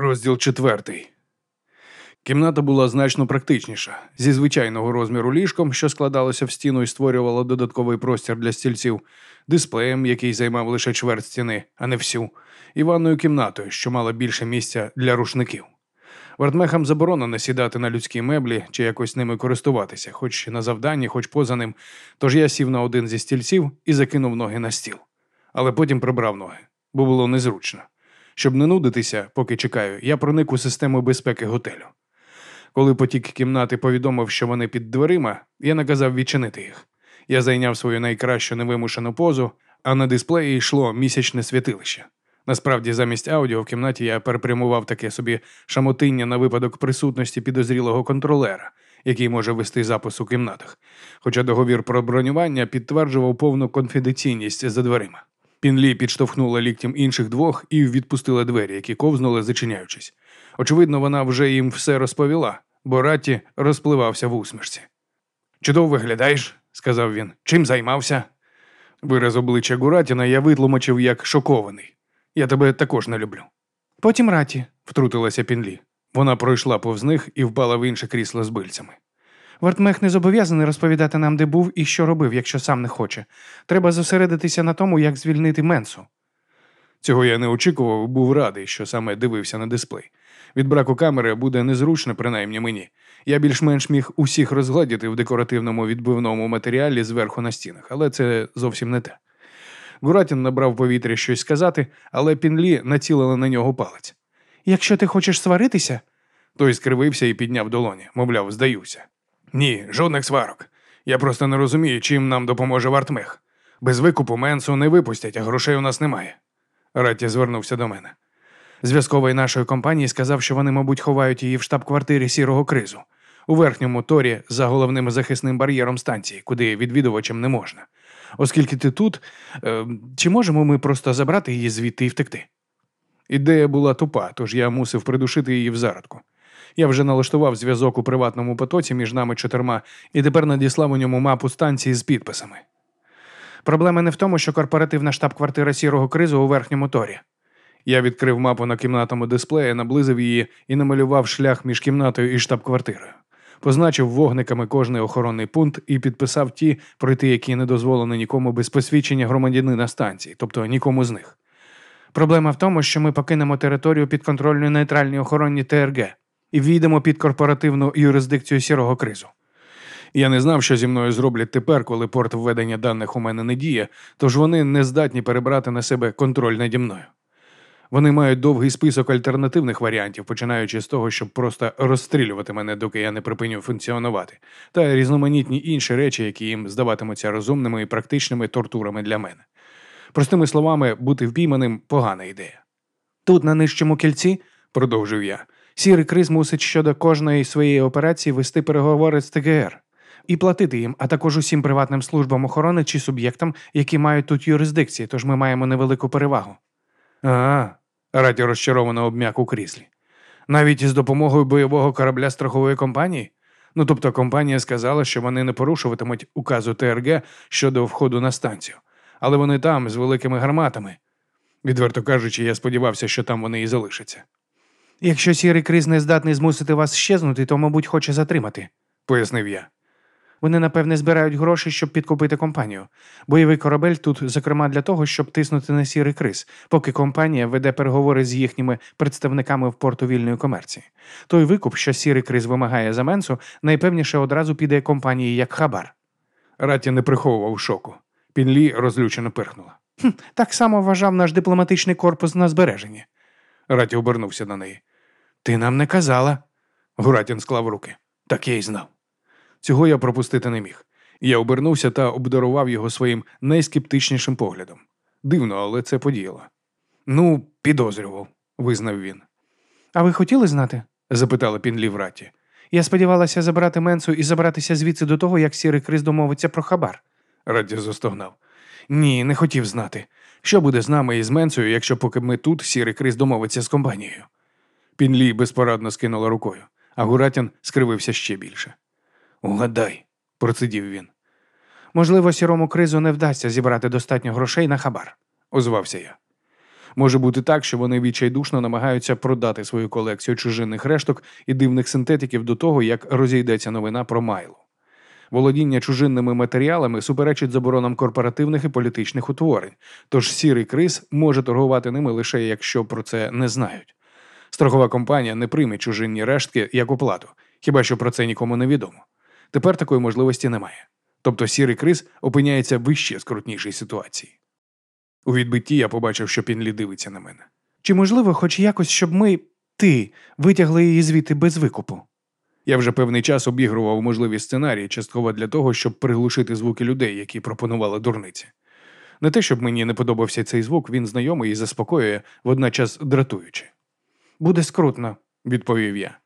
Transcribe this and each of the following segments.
Розділ четвертий. Кімната була значно практичніша. Зі звичайного розміру ліжком, що складалося в стіну і створювало додатковий простір для стільців, дисплеєм, який займав лише чверть стіни, а не всю, і ванною кімнатою, що мала більше місця для рушників. Вартмехам заборонено сідати на людські меблі чи якось ними користуватися, хоч на завданні, хоч поза ним. Тож я сів на один зі стільців і закинув ноги на стіл. Але потім прибрав ноги, бо було незручно. Щоб не нудитися, поки чекаю, я проник у систему безпеки готелю. Коли потік кімнати повідомив, що вони під дверима, я наказав відчинити їх. Я зайняв свою найкращу невимушену позу, а на дисплеї йшло місячне святилище. Насправді, замість аудіо в кімнаті я перепрямував таке собі шамотиння на випадок присутності підозрілого контролера, який може вести запис у кімнатах. Хоча договір про бронювання підтверджував повну конфіденційність за дверима. Пінлі підштовхнула ліктем інших двох і відпустила двері, які ковзнули, зачиняючись. Очевидно, вона вже їм все розповіла, бо Ратті розпливався в усмішці. Чудово виглядаєш, сказав він. Чим займався? Вираз обличчя Гуратіна я витлумачив як шокований. Я тебе також не люблю. Потім Раті, втрутилася Пінлі. Вона пройшла повз них і впала в інше крісло з бильцями. Вартмех не зобов'язаний розповідати нам, де був і що робив, якщо сам не хоче. Треба зосередитися на тому, як звільнити Менсу. Цього я не очікував, був радий, що саме дивився на дисплей. Від браку камери буде незручно, принаймні мені. Я більш-менш міг усіх розгладіти в декоративному відбивному матеріалі зверху на стінах, але це зовсім не те. Гуратін набрав повітря щось сказати, але Пінлі націлила на нього палець. Якщо ти хочеш сваритися, той скривився і підняв долоні, мовляв, здаюся. Ні, жодних сварок. Я просто не розумію, чим нам допоможе Вартмех. Без викупу Менсу не випустять, а грошей у нас немає. Ратті звернувся до мене. Зв'язковий нашої компанії сказав, що вони, мабуть, ховають її в штаб-квартирі сірого кризу, у верхньому торі за головним захисним бар'єром станції, куди відвідувачам не можна. Оскільки ти тут, е, чи можемо ми просто забрати її звідти і втекти? Ідея була тупа, тож я мусив придушити її в зародку. Я вже налаштував зв'язок у приватному потоці між нами чотирма і тепер надіслав у ньому мапу станції з підписами. Проблема не в тому, що корпоративна штаб-квартира сірого кризу у верхньому торі. Я відкрив мапу на кімнатному дисплеї, наблизив її і намалював шлях між кімнатою і штаб-квартирою. Позначив вогниками кожний охоронний пункт і підписав ті, пройти, які не дозволено нікому без посвідчення громадянина станції, тобто нікому з них. Проблема в тому, що ми покинемо територію підконтрольної нейтральній охоронні ТРГ і війдемо під корпоративну юрисдикцію сірого кризу. Я не знав, що зі мною зроблять тепер, коли порт введення даних у мене не діє, тож вони не здатні перебрати на себе контроль наді мною. Вони мають довгий список альтернативних варіантів, починаючи з того, щоб просто розстрілювати мене, доки я не припиню функціонувати, та різноманітні інші речі, які їм здаватимуться розумними і практичними тортурами для мене. Простими словами, бути впійманим погана ідея. Тут, на нижчому кільці, продовжив я, сірий криз мусить щодо кожної своєї операції вести переговори з ТГР і платити їм, а також усім приватним службам охорони чи суб'єктам, які мають тут юрисдикції, тож ми маємо невелику перевагу. А, Раті розчаровано обм'як у кріслі. Навіть із допомогою бойового корабля страхової компанії? Ну тобто компанія сказала, що вони не порушуватимуть указу ТРГ щодо входу на станцію, але вони там з великими гарматами. Відверто кажучи, я сподівався, що там вони і залишаться. Якщо сірий криз не здатний змусити вас щезнути, то, мабуть, хоче затримати, пояснив я. Вони, напевне, збирають гроші, щоб підкупити компанію. Бойовий корабель тут, зокрема, для того, щоб тиснути на сірий криз, поки компанія веде переговори з їхніми представниками в порту вільної комерції. Той викуп, що сірий криз вимагає за менсу, найпевніше одразу піде компанії як хабар. Раті не приховував шоку. Пінлі розлючено пирхнула. «Хм, Так само вважав наш дипломатичний корпус на збереженні. Раті обернувся на неї. Ти нам не казала. Гуратін склав руки. Так я й знав. Цього я пропустити не міг. Я обернувся та обдарував його своїм найскептичнішим поглядом. Дивно, але це подіяло. Ну, підозрював, визнав він. А ви хотіли знати? запитала Пінлі в раті. Я сподівалася забрати Менсу і забратися звідси до того, як сірий криз домовиться про хабар. Радді застогнав. Ні, не хотів знати. Що буде з нами і з Менсою, якщо поки ми тут сірий криз домовиться з компанією? Пінлі безпорадно скинула рукою, а Гуратін скривився ще більше. Угадай, процидів він. Можливо, сірому кризу не вдасться зібрати достатньо грошей на хабар, озвався я. Може бути так, що вони відчайдушно намагаються продати свою колекцію чужинних решток і дивних синтетиків до того, як розійдеться новина про Майлу. Володіння чужинними матеріалами суперечить заборонам корпоративних і політичних утворень, тож сірий криз може торгувати ними лише якщо про це не знають. Страхова компанія не прийме чужинні рештки як оплату, хіба що про це нікому не відомо. Тепер такої можливості немає. Тобто сірий криз опиняється в іще скрутнішій ситуації. У відбитті я побачив, що Пінлі дивиться на мене. Чи можливо, хоч якось, щоб ми, ти, витягли її звідти без викупу? Я вже певний час обігрував можливі сценарії, частково для того, щоб приглушити звуки людей, які пропонували дурниці. Не те, щоб мені не подобався цей звук, він знайомий і заспокоює, водночас дратуючи. Буде скрутно, відповів я.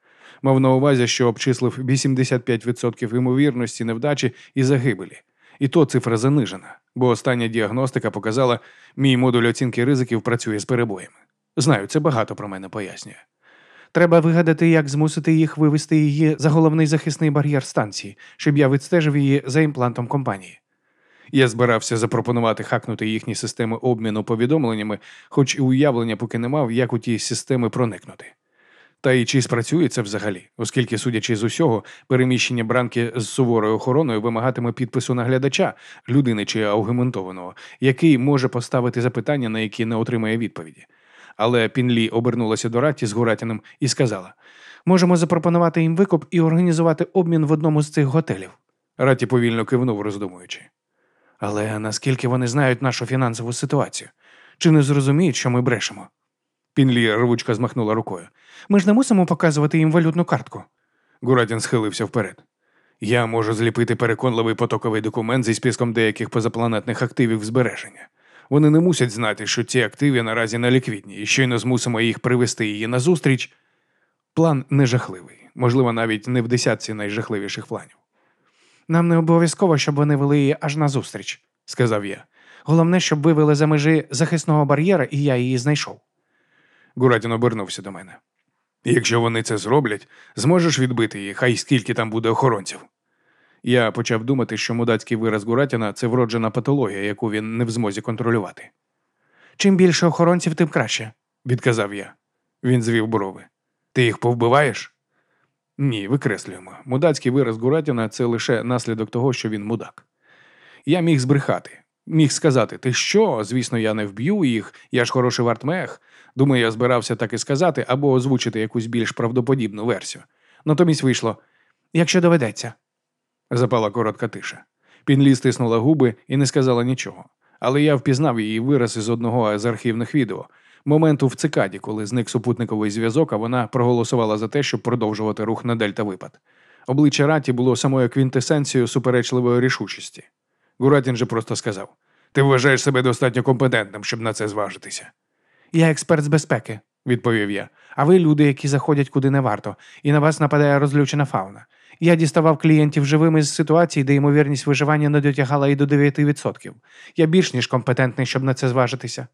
Мав на увазі, що обчислив 85% ймовірності невдачі і загибелі. І то цифра занижена, бо остання діагностика показала, мій модуль оцінки ризиків працює з перебоями. Знаю, це багато про мене пояснює. Треба вигадати, як змусити їх вивести її за головний захисний бар'єр станції, щоб я відстежив її за імплантом компанії. Я збирався запропонувати хакнути їхні системи обміну повідомленнями, хоч і уявлення поки не мав, як у ті системи проникнути. Та й чи спрацює це взагалі, оскільки, судячи з усього, переміщення бранки з суворою охороною вимагатиме підпису наглядача, людини чи аугументованого, який може поставити запитання, на які не отримає відповіді. Але Пінлі обернулася до Ратті з Гуратіним і сказала: можемо запропонувати їм викуп і організувати обмін в одному з цих готелів. Ратті повільно кивнув, роздумуючи. Але наскільки вони знають нашу фінансову ситуацію? Чи не зрозуміють, що ми брешемо? Пінлі рвучко змахнула рукою. Ми ж не мусимо показувати їм валютну картку. Гуратін схилився вперед. Я можу зліпити переконливий потоковий документ зі списком деяких позапланетних активів збереження. Вони не мусять знати, що ці активи наразі наліквідні, і щойно змусимо їх привести її назустріч. План не жахливий, можливо, навіть не в десятці найжахливіших планів. Нам не обов'язково, щоб вони вели її аж назустріч, сказав я. Головне, щоб вивели за межі захисного бар'єра, і я її знайшов. Гуратін обернувся до мене. Якщо вони це зроблять, зможеш відбити їх, хай скільки там буде охоронців. Я почав думати, що мудацький вираз Гуратіна це вроджена патологія, яку він не в змозі контролювати. Чим більше охоронців, тим краще, відказав я. Він звів брови. Ти їх повбиваєш? Ні, викреслюємо. Мудацький вираз Гуратіна це лише наслідок того, що він мудак. Я міг збрехати, міг сказати, ти що? Звісно, я не вб'ю їх, я ж хороший вартмех. Думаю, я збирався так і сказати або озвучити якусь більш правдоподібну версію. Натомість вийшло, якщо доведеться. Запала коротка тиша. Пінлі стиснула губи і не сказала нічого. Але я впізнав її вираз із одного з архівних відео, моменту в цикаді, коли зник супутниковий зв'язок, а вона проголосувала за те, щоб продовжувати рух на дельта випад. Обличчя Раті було самою квінтесенцією суперечливої рішучості. Гуратін же просто сказав: Ти вважаєш себе достатньо компетентним, щоб на це зважитися. Я експерт з безпеки, відповів я. А ви люди, які заходять куди не варто, і на вас нападає розлючена фауна. Я діставав клієнтів живими з ситуацій, де ймовірність виживання не дотягала і до 9%. Я більш ніж компетентний, щоб на це зважитися.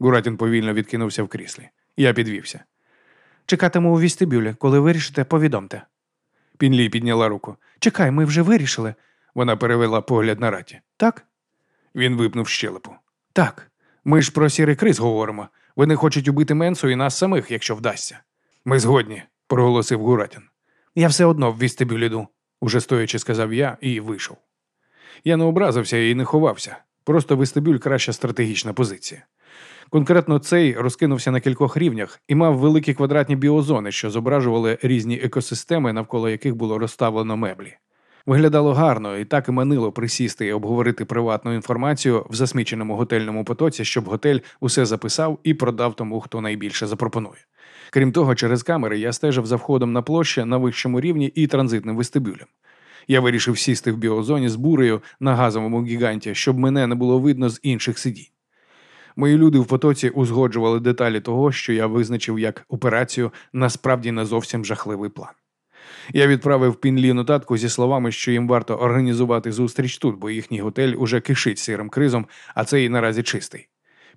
Гуратін повільно відкинувся в кріслі. Я підвівся. Чекатиму у вістибюлі. Коли вирішите, повідомте. Пінлі підняла руку. Чекай, ми вже вирішили. Вона перевела погляд на раті. Так? Він випнув щелепу. Так. Ми ж про сірий криз говоримо. Вони хочуть убити Менсу і нас самих, якщо вдасться. Ми згодні, проголосив Гуратін. Я все одно в вістибюль іду, уже стоячи, сказав я і вийшов. Я не образився і не ховався. Просто вестибюль краща стратегічна позиція. Конкретно цей розкинувся на кількох рівнях і мав великі квадратні біозони, що зображували різні екосистеми, навколо яких було розставлено меблі. Виглядало гарно і так і манило присісти і обговорити приватну інформацію в засміченому готельному потоці, щоб готель усе записав і продав тому, хто найбільше запропонує. Крім того, через камери я стежив за входом на площі на вищому рівні і транзитним вестибюлем. Я вирішив сісти в біозоні з бурею на газовому гіганті, щоб мене не було видно з інших сидінь. Мої люди в потоці узгоджували деталі того, що я визначив як операцію насправді не зовсім жахливий план. Я відправив Пінлі нотатку зі словами, що їм варто організувати зустріч тут, бо їхній готель уже кишить сирим кризом, а цей наразі чистий.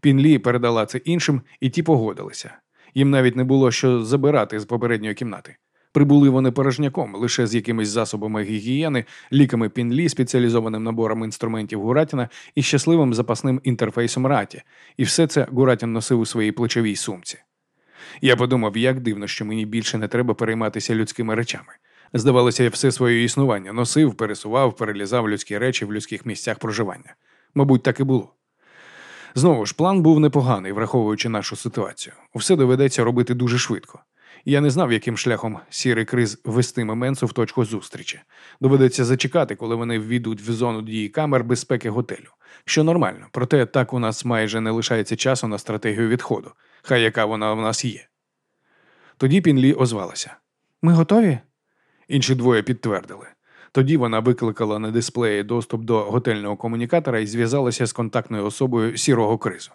Пінлі передала це іншим, і ті погодилися. Їм навіть не було що забирати з попередньої кімнати. Прибули вони порожняком, лише з якимись засобами гігієни, ліками пінлі, спеціалізованим набором інструментів Гуратіна і щасливим запасним інтерфейсом раті, і все це Гуратін носив у своїй плечовій сумці. Я подумав, як дивно, що мені більше не треба перейматися людськими речами. Здавалося, я все своє існування носив, пересував, перелізав людські речі в людських місцях проживання. Мабуть, так і було. Знову ж, план був непоганий, враховуючи нашу ситуацію. Все доведеться робити дуже швидко. Я не знав, яким шляхом сірий криз вестиме Менсу в точку зустрічі. Доведеться зачекати, коли вони ввійдуть в зону дії камер безпеки готелю. Що нормально, проте так у нас майже не лишається часу на стратегію відходу, хай яка вона в нас є. Тоді Пінлі озвалася. Ми готові? Інші двоє підтвердили. Тоді вона викликала на дисплеї доступ до готельного комунікатора і зв'язалася з контактною особою сірого кризу.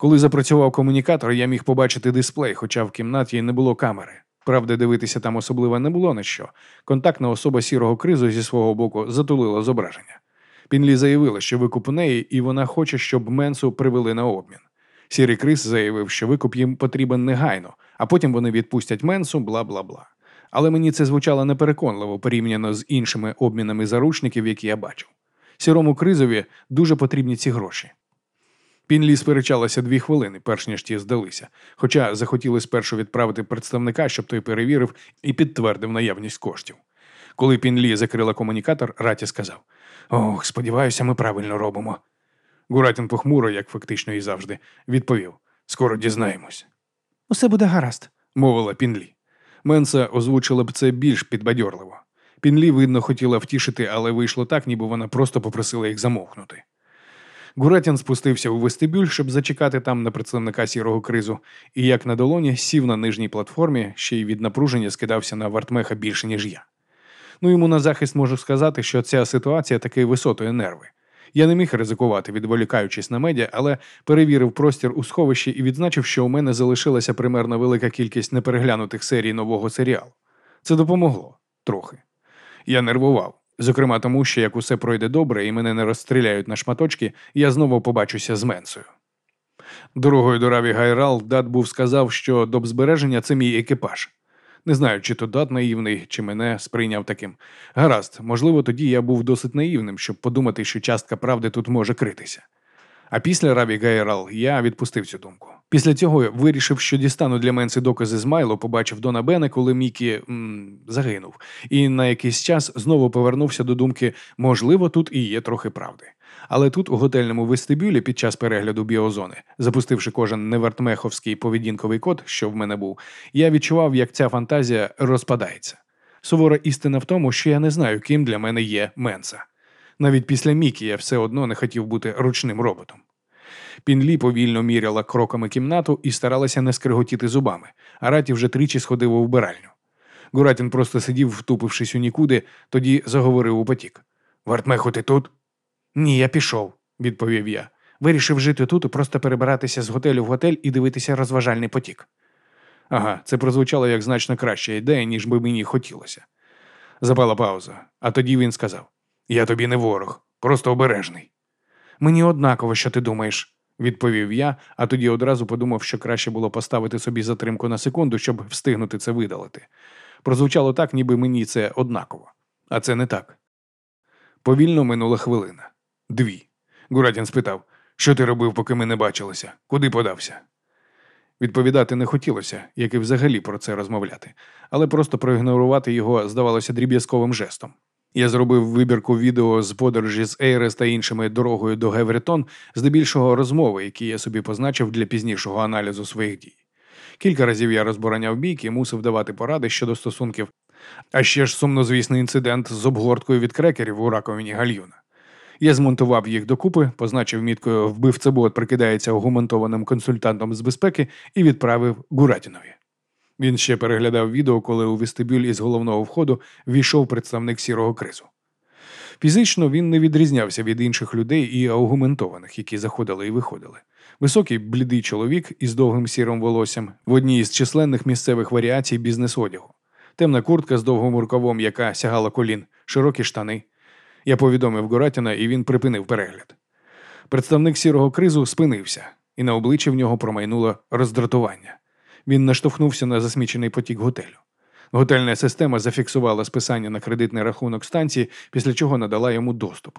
Коли запрацював комунікатор, я міг побачити дисплей, хоча в кімнаті не було камери. Правда, дивитися там особливо не було на що. Контактна особа сірого кризу зі свого боку затулила зображення. Пінлі заявила, що викуп у неї, і вона хоче, щоб Менсу привели на обмін. Сірий криз заявив, що викуп їм потрібен негайно, а потім вони відпустять Менсу, бла бла бла. Але мені це звучало непереконливо порівняно з іншими обмінами заручників, які я бачив. Сірому кризові дуже потрібні ці гроші. Пінлі сперечалася дві хвилини, перш ніж ті здалися, хоча захотіли спершу відправити представника, щоб той перевірив і підтвердив наявність коштів. Коли Пінлі закрила комунікатор, Раті сказав: Ох, сподіваюся, ми правильно робимо. Гуратін похмуро, як фактично і завжди, відповів: скоро дізнаємось. Усе буде гаразд, мовила Пінлі. Менса озвучила б це більш підбадьорливо. Пінлі, видно, хотіла втішити, але вийшло так, ніби вона просто попросила їх замовкнути. Гуратін спустився у вестибюль, щоб зачекати там на представника сірого кризу, і як на долоні сів на нижній платформі, ще й від напруження скидався на вартмеха більше, ніж я. Ну йому на захист можу сказати, що ця ситуація таки висотує нерви. Я не міг ризикувати, відволікаючись на медіа, але перевірив простір у сховищі і відзначив, що у мене залишилася примерно велика кількість непереглянутих серій нового серіалу. Це допомогло трохи. Я нервував. Зокрема, тому що як усе пройде добре і мене не розстріляють на шматочки, я знову побачуся з Менсою. Дорогою до Раві Гайрал Дат був сказав, що до збереження це мій екіпаж. Не знаю, чи то дат наївний, чи мене сприйняв таким. Гаразд, можливо, тоді я був досить наївним, щоб подумати, що частка правди тут може критися. А після Раві Гайрал я відпустив цю думку. Після цього вирішив, що дістану для Менси докази з Майло, побачив Дона Бена, коли Мікі м, загинув, і на якийсь час знову повернувся до думки, можливо, тут і є трохи правди. Але тут, у готельному вестибюлі, під час перегляду біозони, запустивши кожен невертмеховський поведінковий код, що в мене був, я відчував, як ця фантазія розпадається. Сувора істина в тому, що я не знаю, ким для мене є Менса. Навіть після Мікі я все одно не хотів бути ручним роботом. Пінлі повільно міряла кроками кімнату і старалася не скриготіти зубами, а раті вже тричі сходив у вбиральню. Гуратін просто сидів, втупившись у нікуди, тоді заговорив у потік. Вартмеху, ти тут? Ні, я пішов, відповів я. Вирішив жити тут і просто перебиратися з готелю в готель і дивитися розважальний потік. Ага, це прозвучало як значно краща ідея, ніж би мені хотілося. Запала пауза, а тоді він сказав: Я тобі не ворог, просто обережний. Мені однаково, що ти думаєш, відповів я, а тоді одразу подумав, що краще було поставити собі затримку на секунду, щоб встигнути це видалити. Прозвучало так, ніби мені це однаково, а це не так. Повільно минула хвилина. Дві. Гуратін спитав, що ти робив, поки ми не бачилися? Куди подався? Відповідати не хотілося, як і взагалі про це розмовляти, але просто проігнорувати його здавалося дріб'язковим жестом. Я зробив вибірку відео з подорожі з Ейрес та іншими дорогою до Гевретон, здебільшого розмови, які я собі позначив для пізнішого аналізу своїх дій. Кілька разів я розбороняв бійки і мусив давати поради щодо стосунків, а ще ж сумнозвісний інцидент з обгорткою від крекерів у раковині гальюна. Я змонтував їх докупи, позначив міткою вбивцебот прикидається агументованим консультантом з безпеки і відправив Гуратінові. Він ще переглядав відео, коли у вестибюль із головного входу війшов представник сірого кризу. Фізично він не відрізнявся від інших людей і аугументованих, які заходили і виходили. Високий блідий чоловік із довгим сірим волоссям в одній із численних місцевих варіацій бізнес-одягу, темна куртка з довгим рукавом, яка сягала колін, широкі штани. Я повідомив Горатіна, і він припинив перегляд. Представник сірого кризу спинився, і на обличчі в нього промайнуло роздратування. Він наштовхнувся на засмічений потік готелю. Готельна система зафіксувала списання на кредитний рахунок станції, після чого надала йому доступ.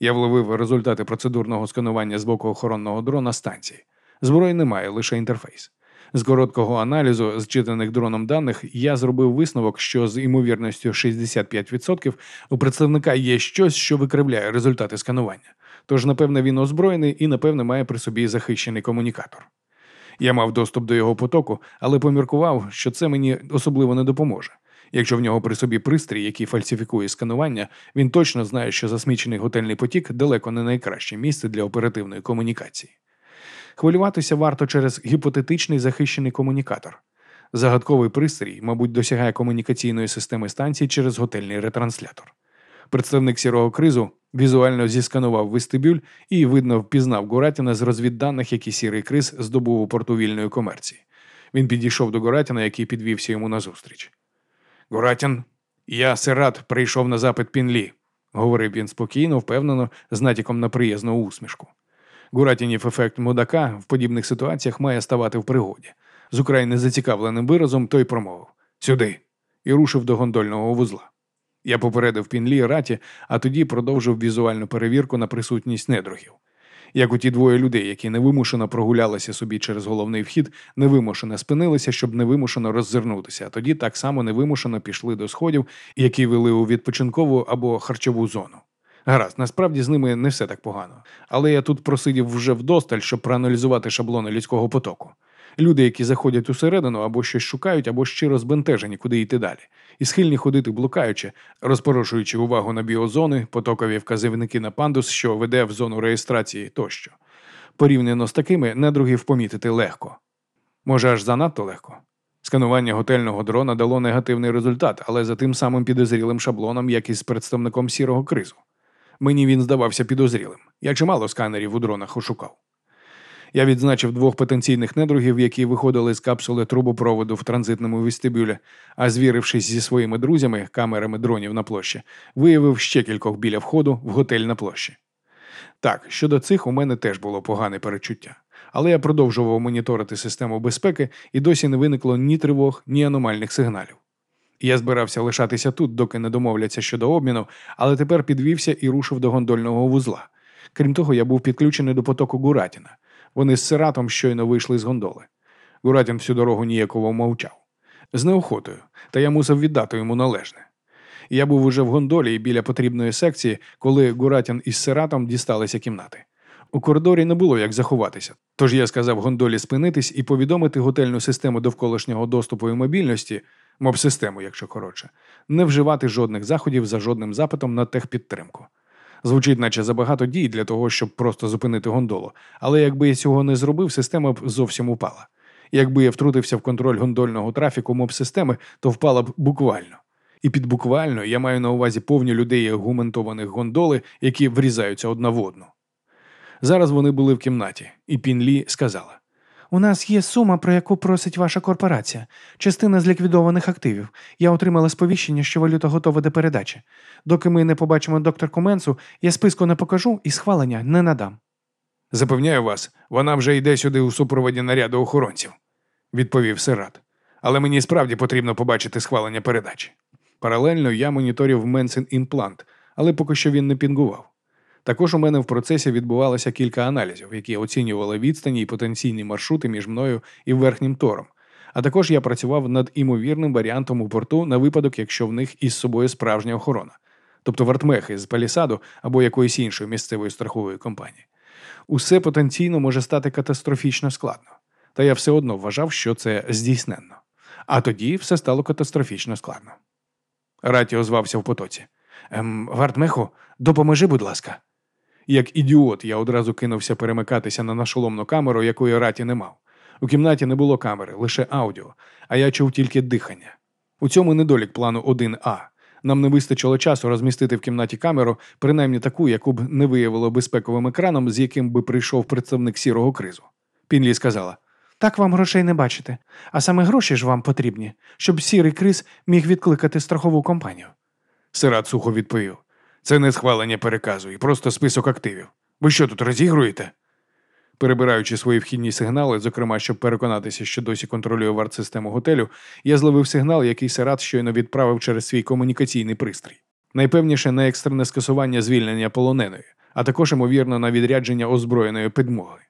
Я вловив результати процедурного сканування з боку охоронного дрона станції. Зброї немає, лише інтерфейс. З короткого аналізу зчитаних дроном даних я зробив висновок, що з імовірністю 65% у представника є щось, що викривляє результати сканування. Тож, напевне, він озброєний і, напевне, має при собі захищений комунікатор. Я мав доступ до його потоку, але поміркував, що це мені особливо не допоможе. Якщо в нього при собі пристрій, який фальсифікує сканування, він точно знає, що засмічений готельний потік далеко не найкраще місце для оперативної комунікації. Хвилюватися варто через гіпотетичний захищений комунікатор. Загадковий пристрій, мабуть, досягає комунікаційної системи станції через готельний ретранслятор. Представник сірого кризу візуально зісканував вестибюль і, видно, впізнав Гуратіна з розвідданих, які сірий криз здобув у порту вільної комерції. Він підійшов до Гуратіна, який підвівся йому назустріч. Гуратін, я Серат прийшов на запит Пінлі, говорив він спокійно, впевнено, з натяком на приязну усмішку. Гуратінів ефект мудака в подібних ситуаціях має ставати в пригоді. З украй незацікавленим виразом той промовив Сюди. і рушив до гондольного вузла. Я попередив Пінлі раті, а тоді продовжив візуальну перевірку на присутність недругів. Як у ті двоє людей, які невимушено прогулялися собі через головний вхід, невимушено спинилися, щоб невимушено роззирнутися, а тоді так само невимушено пішли до сходів, які вели у відпочинкову або харчову зону. Гаразд, насправді з ними не все так погано. Але я тут просидів вже вдосталь, щоб проаналізувати шаблони людського потоку. Люди, які заходять усередину або щось шукають, або щиро збентежені, куди йти далі, і схильні ходити блукаючи, розпорошуючи увагу на біозони, потокові вказівники на пандус, що веде в зону реєстрації тощо. Порівняно з такими недругів помітити легко. Може, аж занадто легко. Сканування готельного дрона дало негативний результат, але за тим самим підозрілим шаблоном, як і з представником сірого кризу. Мені він здавався підозрілим. Я чимало сканерів у дронах ошукав. Я відзначив двох потенційних недругів, які виходили з капсули трубопроводу в транзитному вестибюлі, а звірившись зі своїми друзями, камерами дронів на площі, виявив ще кількох біля входу в готель на площі. Так, щодо цих у мене теж було погане перечуття. Але я продовжував моніторити систему безпеки і досі не виникло ні тривог, ні аномальних сигналів. Я збирався лишатися тут, доки не домовляться щодо обміну, але тепер підвівся і рушив до гондольного вузла. Крім того, я був підключений до потоку Гуратіна. Вони з сиратом щойно вийшли з гондоли. Гуратін всю дорогу ніяково мовчав. З неохотою, та я мусив віддати йому належне. Я був уже в гондолі біля потрібної секції, коли Гуратін із сиратом дісталися кімнати. У коридорі не було як заховатися, тож я сказав гондолі спинитись і повідомити готельну систему довколишнього доступу і мобільності, моб-систему, якщо коротше, не вживати жодних заходів за жодним запитом на техпідтримку. Звучить, наче забагато дій для того, щоб просто зупинити гондолу. Але якби я цього не зробив, система б зовсім упала. Якби я втрутився в контроль гондольного трафіку моб-системи, то впала б буквально. І під буквально я маю на увазі повні людей аргументованих гондоли, які врізаються одна в одну. Зараз вони були в кімнаті, і Пінлі сказала: у нас є сума, про яку просить ваша корпорація, частина з ліквідованих активів. Я отримала сповіщення, що валюта готова до передачі. Доки ми не побачимо доктор Коменсу, я списку не покажу і схвалення не надам. Запевняю вас, вона вже йде сюди у супроводі наряду охоронців, відповів Сират. Але мені справді потрібно побачити схвалення передачі. Паралельно я моніторив Менсен імплант, але поки що він не пінгував. Також у мене в процесі відбувалося кілька аналізів, які оцінювали відстані і потенційні маршрути між мною і верхнім тором. А також я працював над імовірним варіантом у порту на випадок, якщо в них із собою справжня охорона, тобто вартмехи з палісаду або якоїсь іншої місцевої страхової компанії. Усе потенційно може стати катастрофічно складно. Та я все одно вважав, що це здійсненно. А тоді все стало катастрофічно складно. Раті озвався в потоці. Ем, Вартмеху, допоможи, будь ласка. Як ідіот, я одразу кинувся перемикатися на нашоломну камеру, якої раті не мав. У кімнаті не було камери, лише аудіо, а я чув тільки дихання. У цьому недолік плану 1А. Нам не вистачило часу розмістити в кімнаті камеру, принаймні таку, яку б не виявило безпековим екраном, з яким би прийшов представник сірого кризу. Пінлі сказала: Так вам грошей не бачите, а саме гроші ж вам потрібні, щоб сірий криз міг відкликати страхову компанію. Сират сухо відповів. Це не схвалення переказу і просто список активів. Ви що тут розігруєте? Перебираючи свої вхідні сигнали, зокрема, щоб переконатися, що досі контролює варт-систему готелю, я зловив сигнал, який Серат щойно відправив через свій комунікаційний пристрій. Найпевніше на екстрене скасування звільнення полоненої, а також, ймовірно, на відрядження озброєної підмоги.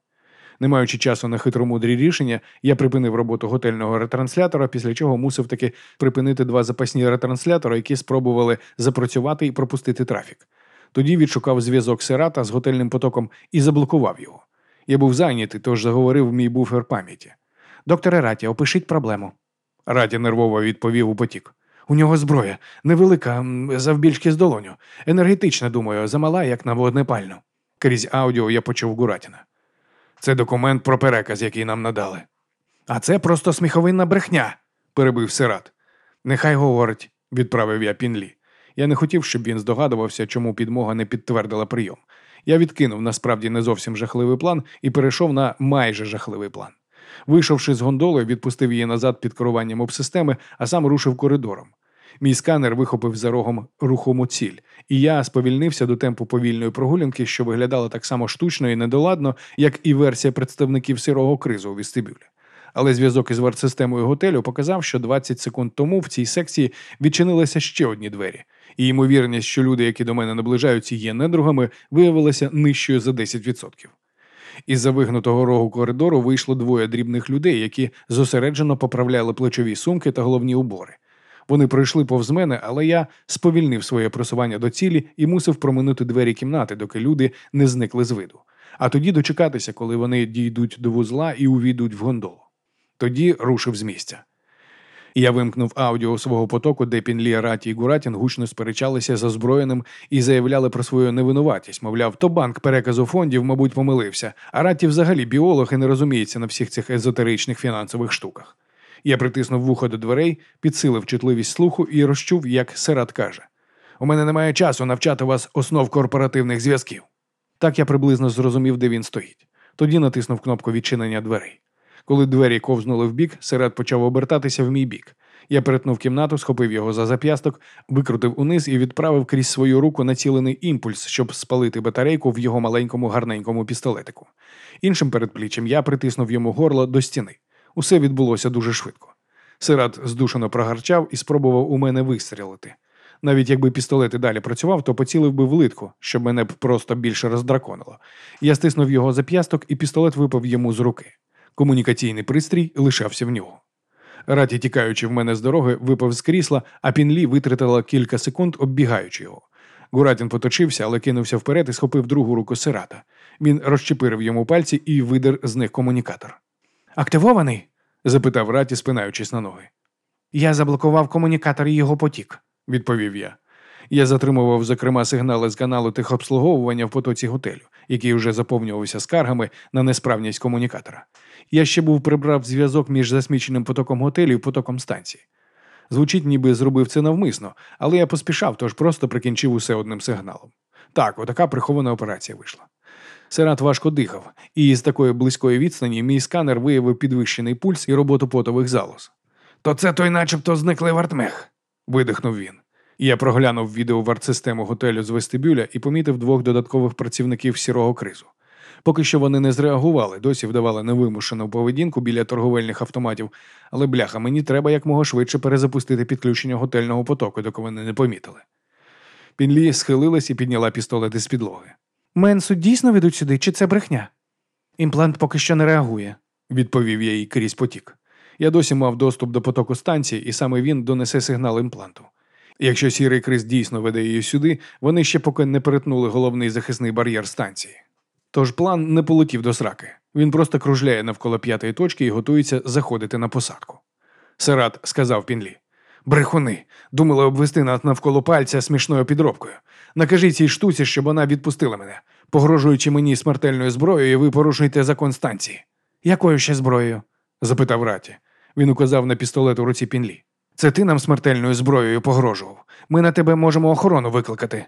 Не маючи часу на хитромудрі рішення, я припинив роботу готельного ретранслятора, після чого мусив таки припинити два запасні ретранслятори, які спробували запрацювати і пропустити трафік. Тоді відшукав зв'язок Серата з готельним потоком і заблокував його. Я був зайнятий, тож заговорив мій буфер пам'яті. Докторе Раті, опишіть проблему. Раті нервово відповів у потік. У нього зброя невелика, завбільшки з долоню. Енергетична, думаю, замала, як на вогнепальну. Крізь аудіо я почув Гуратіна. Це документ про переказ, який нам надали. А це просто сміховинна брехня, перебив Сират. Нехай говорить, відправив я Пінлі. Я не хотів, щоб він здогадувався, чому підмога не підтвердила прийом. Я відкинув насправді не зовсім жахливий план і перейшов на майже жахливий план. Вийшовши з гондоли, відпустив її назад під керуванням обсистеми, а сам рушив коридором. Мій сканер вихопив за рогом рухому ціль, і я сповільнився до темпу повільної прогулянки, що виглядала так само штучно і недоладно, як і версія представників сирого кризу у вестибюлі. Але зв'язок із вартсистемою готелю показав, що 20 секунд тому в цій секції відчинилися ще одні двері, і ймовірність, що люди, які до мене наближаються, є недругами, виявилася нижчою за 10%. Із за вигнутого рогу коридору вийшло двоє дрібних людей, які зосереджено поправляли плечові сумки та головні убори. Вони пройшли повз мене, але я сповільнив своє просування до цілі і мусив проминути двері кімнати, доки люди не зникли з виду. А тоді дочекатися, коли вони дійдуть до вузла і увійдуть в гондолу. Тоді рушив з місця. Я вимкнув аудіо свого потоку, де Пінлі, Раті і Гуратін гучно сперечалися з озброєним і заявляли про свою невинуватість. Мовляв, то банк переказу фондів, мабуть, помилився, а Раті взагалі біолог і не розуміється на всіх цих езотеричних фінансових штуках. Я притиснув вухо до дверей, підсилив чутливість слуху і розчув, як Серат каже: У мене немає часу навчати вас основ корпоративних зв'язків. Так я приблизно зрозумів, де він стоїть. Тоді натиснув кнопку відчинення дверей. Коли двері ковзнули в бік, Серат почав обертатися в мій бік. Я перетнув кімнату, схопив його за зап'ясток, викрутив униз і відправив крізь свою руку націлений імпульс, щоб спалити батарейку в його маленькому гарненькому пістолетику. Іншим передпліччям я притиснув йому горло до стіни. Усе відбулося дуже швидко. Сират здушено прогарчав і спробував у мене вистрілити. Навіть якби пістолет і далі працював, то поцілив би в литку, щоб мене б просто більше роздраконило. Я стиснув його зап'ясток, і пістолет випав йому з руки. Комунікаційний пристрій лишався в нього. Раті, тікаючи в мене з дороги, випав з крісла, а Пінлі витратила кілька секунд, оббігаючи його. Гуратін поточився, але кинувся вперед і схопив другу руку сирата. Він розчепирив йому пальці і видер з них комунікатор. Активований? Запитав Раті, спинаючись на ноги. Я заблокував комунікатор і його потік, відповів я. Я затримував, зокрема, сигнали з каналу техобслуговування в потоці готелю, який вже заповнювався скаргами на несправність комунікатора. Я ще був прибрав зв'язок між засміченим потоком готелю і потоком станції. Звучить, ніби зробив це навмисно, але я поспішав, тож просто прикінчив усе одним сигналом. Так, отака прихована операція вийшла. Сенат важко дихав, і з такої близької відстані мій сканер виявив підвищений пульс і роботу потових залоз. То це той начебто зниклий вартмех, видихнув він. Я проглянув відео вартсистему готелю з вестибюля і помітив двох додаткових працівників сірого кризу. Поки що вони не зреагували, досі вдавали невимушену поведінку біля торговельних автоматів, але бляха, мені треба якмога швидше перезапустити підключення готельного потоку, доки вони не помітили. Пінлі схилилась і підняла пістолет із підлоги. Менсу дійсно ведуть сюди, чи це брехня? Імплант поки що не реагує, відповів я їй крізь потік. Я досі мав доступ до потоку станції, і саме він донесе сигнал імпланту. Якщо сірий криз дійсно веде її сюди, вони ще поки не перетнули головний захисний бар'єр станції. Тож план не полетів до сраки. Він просто кружляє навколо п'ятої точки і готується заходити на посадку. Сарат сказав Пінлі. Брехуни, думали обвести нас навколо пальця смішною підробкою. Накажіть цій штуці, щоб вона відпустила мене, погрожуючи мені смертельною зброєю, ви порушуєте закон станції. Якою ще зброєю? запитав Раті. Він указав на пістолет у руці Пінлі. Це ти нам смертельною зброєю погрожував. Ми на тебе можемо охорону викликати.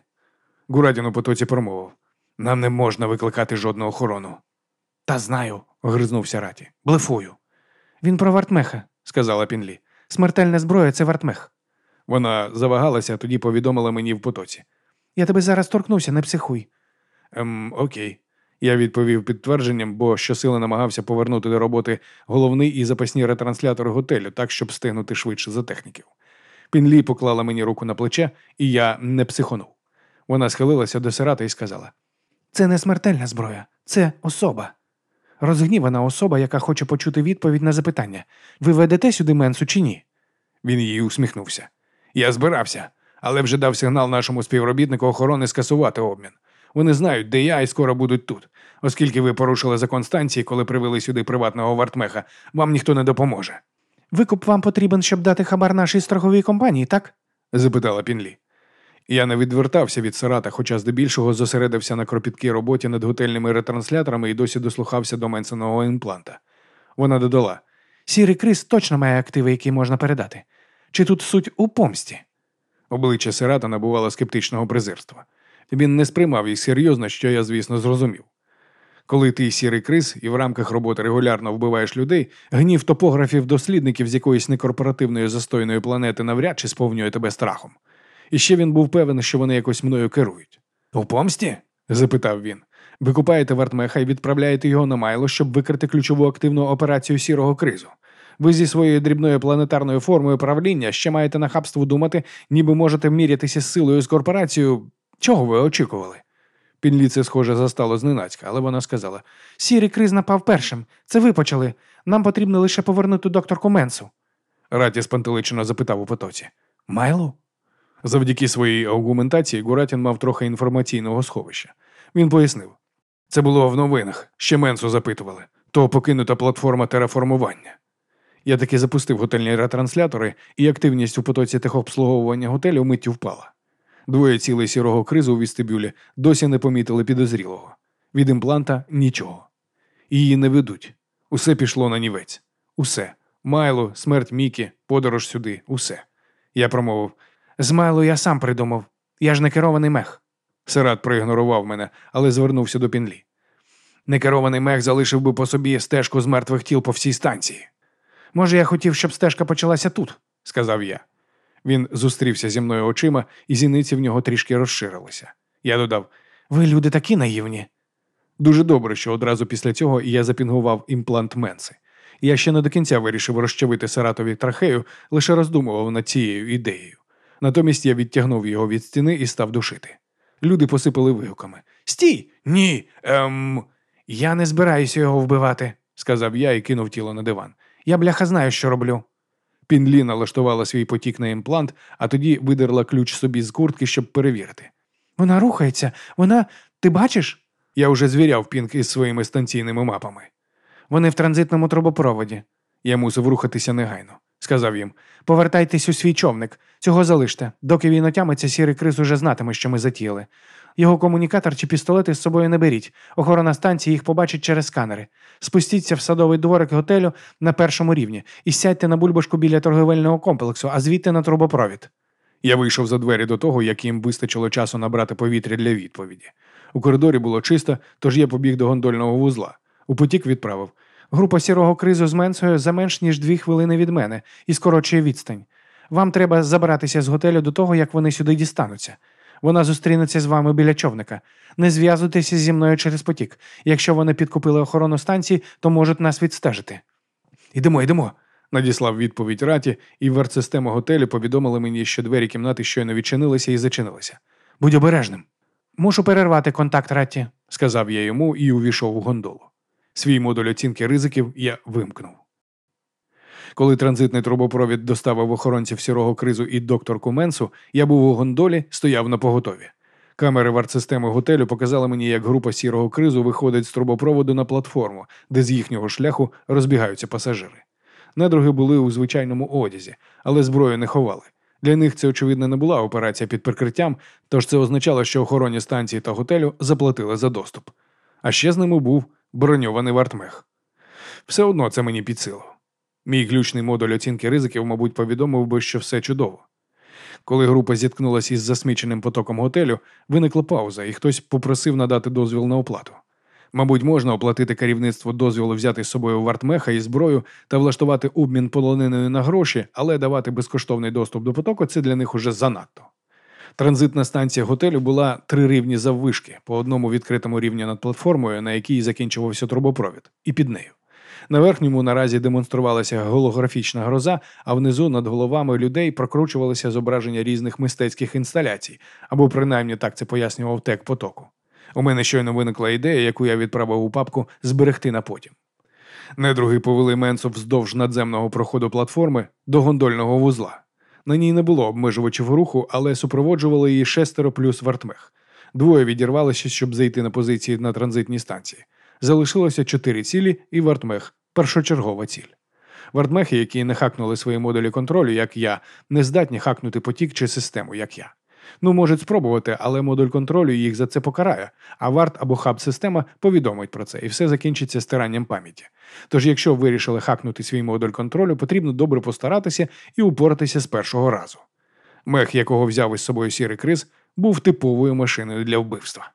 Гурадін у потоці промовив. Нам не можна викликати жодну охорону. Та знаю, гризнувся Раті. Блефую. Він про вартмеха, сказала Пінлі. Смертельна зброя це вартмех. Вона завагалася, тоді повідомила мені в потоці. Я тебе зараз торкнуся, не психуй. Ем, окей. Я відповів підтвердженням, бо щосили намагався повернути до роботи головний і запасні ретранслятори готелю, так, щоб встигнути швидше за техніків. Пінлі поклала мені руку на плече, і я не психонув. Вона схилилася до сирата і сказала: Це не смертельна зброя, це особа. Розгнівана особа, яка хоче почути відповідь на запитання: ви ведете сюди менсу чи ні? Він їй усміхнувся. Я збирався, але вже дав сигнал нашому співробітнику охорони скасувати обмін. Вони знають, де я і скоро будуть тут. Оскільки ви порушили закон станції, коли привели сюди приватного вартмеха, вам ніхто не допоможе. Викуп вам потрібен, щоб дати хабар нашій страховій компанії, так? запитала Пінлі. Я не відвертався від Сарата, хоча здебільшого зосередився на кропіткій роботі над готельними ретрансляторами і досі дослухався до менсеного імпланта. Вона додала: Сірий Крис точно має активи, які можна передати. Чи тут суть у помсті? Обличчя Сирата набувало скептичного презирства. Він не сприймав їх серйозно, що я, звісно, зрозумів. Коли ти сірий крис і в рамках роботи регулярно вбиваєш людей, гнів топографів дослідників з якоїсь некорпоративної застойної планети навряд чи сповнює тебе страхом. І ще він був певен, що вони якось мною керують. У помсті? запитав він. Ви купаєте вартмеха і відправляєте його на майло, щоб викрити ключову активну операцію сірого кризу. Ви зі своєю дрібною планетарною формою правління ще маєте нахабство думати, ніби можете мірятися з силою з корпорацією. Чого ви очікували? Пінлі це, схоже, застало зненацька, але вона сказала: Сірий криз напав першим. Це ви почали. Нам потрібно лише повернути докторку Менсу. Раті спантеличено запитав у потоці. Майло? Завдяки своїй аргументації Гуратін мав трохи інформаційного сховища. Він пояснив. Це було в новинах, ще Менсу запитували, то покинута платформа тераформування. Я таки запустив готельні ретранслятори, і активність у потоці техобслуговування готелю миттю впала. Двоє цілей сірого кризу у вістибюлі досі не помітили підозрілого. Від імпланта нічого. Її не ведуть. Усе пішло на нівець. Усе. Майло, смерть Мікі, подорож сюди, усе. Я промовив з Майло я сам придумав. Я ж не керований мех. Сират проігнорував мене, але звернувся до пінлі. Некерований мех залишив би по собі стежку з мертвих тіл по всій станції. Може, я хотів, щоб стежка почалася тут, сказав я. Він зустрівся зі мною очима, і зіниці в нього трішки розширилися. Я додав: Ви люди такі наївні. Дуже добре, що одразу після цього я запінгував імплант Менси. Я ще не до кінця вирішив розчавити Саратові трахею, лише роздумував над цією ідеєю. Натомість я відтягнув його від стіни і став душити. Люди посипали вигуками. Стій! Ні. Ем... Я не збираюся його вбивати, сказав я і кинув тіло на диван. Я бляха знаю, що роблю. Пінлі налаштувала свій потік на імплант, а тоді видерла ключ собі з куртки, щоб перевірити. Вона рухається, вона. Ти бачиш? Я вже звіряв пінк із своїми станційними мапами. Вони в транзитному трубопроводі. Я мусив рухатися негайно. Сказав їм повертайтесь у свій човник, цього залиште. Доки він отямиться, сірий криз уже знатиме, що ми затіяли. Його комунікатор чи пістолети з собою не беріть. Охорона станції їх побачить через сканери. Спустіться в садовий дворик готелю на першому рівні і сядьте на бульбашку біля торговельного комплексу, а звідти на трубопровід. Я вийшов за двері до того, як їм вистачило часу набрати повітря для відповіді. У коридорі було чисто, тож я побіг до гондольного вузла. У потік відправив. Група сірого кризу з Менсою за менш ніж дві хвилини від мене і скорочує відстань. Вам треба забиратися з готелю до того, як вони сюди дістануться. Вона зустрінеться з вами біля човника. Не зв'язуйтеся зі мною через потік. Якщо вони підкупили охорону станції, то можуть нас відстежити. Ідемо, йдемо. Надіслав відповідь раті, і вертсистема готелю повідомили мені, що двері кімнати щойно відчинилися і зачинилися. Будь обережним. Мушу перервати контакт Ратті, сказав я йому і увійшов у гондолу. Свій модуль оцінки ризиків я вимкнув. Коли транзитний трубопровід доставив охоронців сірого кризу і докторку Менсу, я був у гондолі, стояв на поготові. Камери вартсистеми готелю показали мені, як група сірого кризу виходить з трубопроводу на платформу, де з їхнього шляху розбігаються пасажири. Недруги були у звичайному одязі, але зброю не ховали. Для них це, очевидно, не була операція під прикриттям, тож це означало, що охоронні станції та готелю заплатили за доступ. А ще з ними був броньований вартмех. Все одно це мені під силу. Мій ключний модуль оцінки ризиків, мабуть, повідомив би, що все чудово. Коли група зіткнулася із засміченим потоком готелю, виникла пауза, і хтось попросив надати дозвіл на оплату. Мабуть, можна оплатити керівництво дозволу взяти з собою вартмеха і зброю та влаштувати обмін полониною на гроші, але давати безкоштовний доступ до потоку це для них уже занадто. Транзитна станція готелю була три рівні заввишки, по одному відкритому рівні над платформою, на якій закінчувався трубопровід, і під нею. На верхньому наразі демонструвалася голографічна гроза, а внизу над головами людей прокручувалися зображення різних мистецьких інсталяцій, або принаймні так це пояснював тек потоку. У мене щойно виникла ідея, яку я відправив у папку зберегти на потім. Недруги повели Менсу вздовж надземного проходу платформи до гондольного вузла. На ній не було обмежувачів руху, але супроводжували її шестеро плюс вартмех. Двоє відірвалися, щоб зайти на позиції на транзитній станції. Залишилося чотири цілі і вартмех першочергова ціль. Вартмехи, які не хакнули свої модулі контролю, як я, не здатні хакнути потік чи систему, як я. Ну, можуть спробувати, але модуль контролю їх за це покарає, а варт або хаб-система повідомить про це, і все закінчиться стиранням пам'яті. Тож, якщо вирішили хакнути свій модуль контролю, потрібно добре постаратися і упоратися з першого разу. Мех, якого взяв із собою сірий криз, був типовою машиною для вбивства.